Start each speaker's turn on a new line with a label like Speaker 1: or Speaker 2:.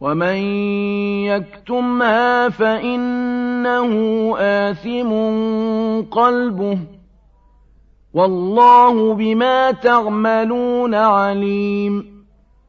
Speaker 1: وَمَن يَكْتُمْهَا فَإِنَّهُ آثِمٌ قَلْبُهُ ۗ وَاللَّهُ بِمَا تَعْمَلُونَ عَلِيمٌ